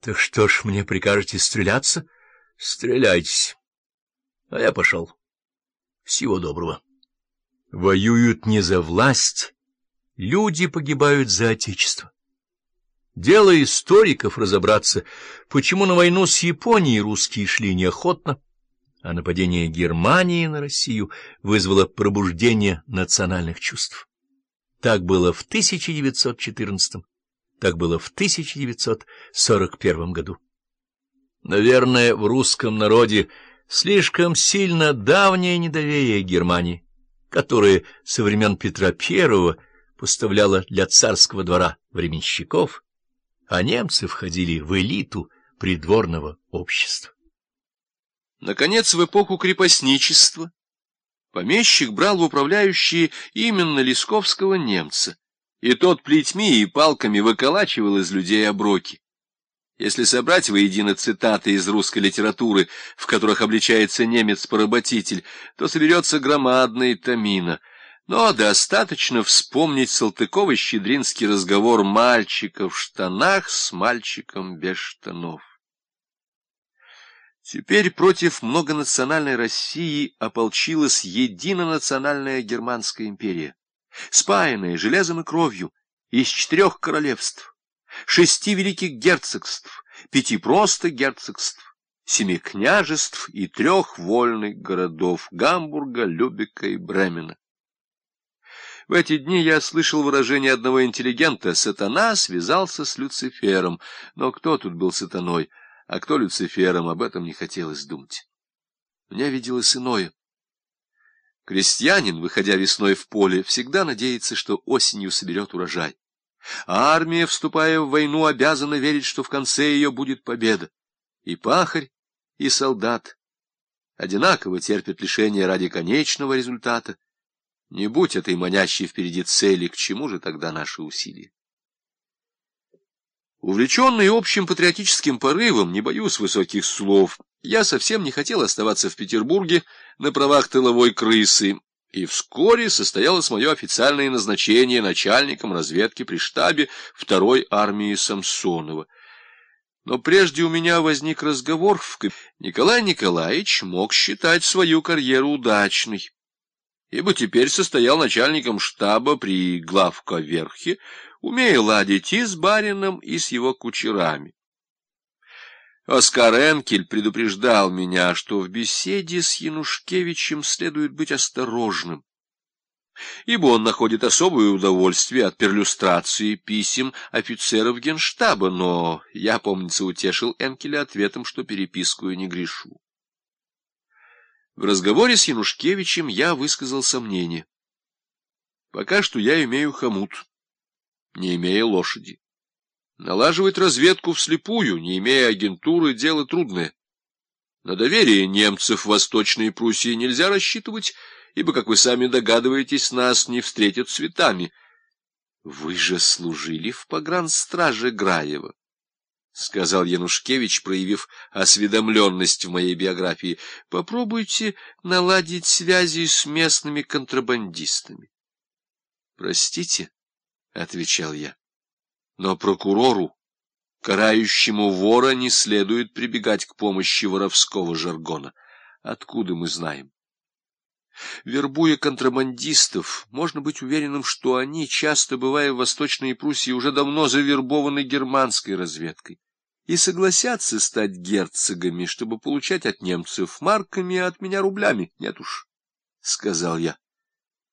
— Так что ж, мне прикажете стреляться? — Стреляйтесь. А я пошел. Всего доброго. Воюют не за власть, люди погибают за отечество. Дело историков разобраться, почему на войну с Японией русские шли неохотно, а нападение Германии на Россию вызвало пробуждение национальных чувств. Так было в 1914 так было в 1941 году. Наверное, в русском народе слишком сильно давнее недоверие Германии, которое со времен Петра I поставляла для царского двора временщиков, а немцы входили в элиту придворного общества. Наконец, в эпоху крепостничества помещик брал в управляющие именно лесковского немца, и тот плетьми и палками выколачивал из людей оброки. Если собрать воедино цитаты из русской литературы, в которых обличается немец-поработитель, то соберется громадная томина. Но достаточно вспомнить Салтыкова-Щедринский разговор мальчика в штанах с мальчиком без штанов. Теперь против многонациональной России ополчилась единонациональная Германская империя спаянная железом и кровью, из четырех королевств, шести великих герцогств, пяти просто герцогств, семи княжеств и трех вольных городов — Гамбурга, Любека и Бремена. В эти дни я слышал выражение одного интеллигента «Сатана связался с Люцифером», но кто тут был сатаной, а кто Люцифером, об этом не хотелось думать. Мне виделось иное. Крестьянин, выходя весной в поле, всегда надеется, что осенью соберет урожай. А армия, вступая в войну, обязана верить, что в конце ее будет победа. И пахарь, и солдат одинаково терпят лишения ради конечного результата. Не будь этой манящей впереди цели, к чему же тогда наши усилия? Увлеченный общим патриотическим порывом, не боюсь высоких слов, я совсем не хотел оставаться в Петербурге на правах тыловой крысы, и вскоре состоялось мое официальное назначение начальником разведки при штабе второй армии Самсонова. Но прежде у меня возник разговор в Николай Николаевич мог считать свою карьеру удачной, ибо теперь состоял начальником штаба при главковерхе, умея ладить и с барином, и с его кучерами. Оскар Энкель предупреждал меня, что в беседе с Янушкевичем следует быть осторожным, ибо он находит особое удовольствие от перлюстрации писем офицеров генштаба, но я, помнится, утешил Энкеля ответом, что переписку не грешу. В разговоре с Янушкевичем я высказал сомнение. Пока что я имею хомут не имея лошади. Налаживать разведку вслепую, не имея агентуры, дело трудное. На доверие немцев в Восточной Пруссии нельзя рассчитывать, ибо, как вы сами догадываетесь, нас не встретят цветами. Вы же служили в погранстраже Граева, — сказал Янушкевич, проявив осведомленность в моей биографии. — Попробуйте наладить связи с местными контрабандистами. — Простите, —— отвечал я. Но прокурору, карающему вора, не следует прибегать к помощи воровского жаргона. Откуда мы знаем? Вербуя контрабандистов, можно быть уверенным, что они, часто бывая в Восточной Пруссии, уже давно завербованы германской разведкой и согласятся стать герцогами, чтобы получать от немцев марками, а от меня рублями. Нет уж, — сказал я.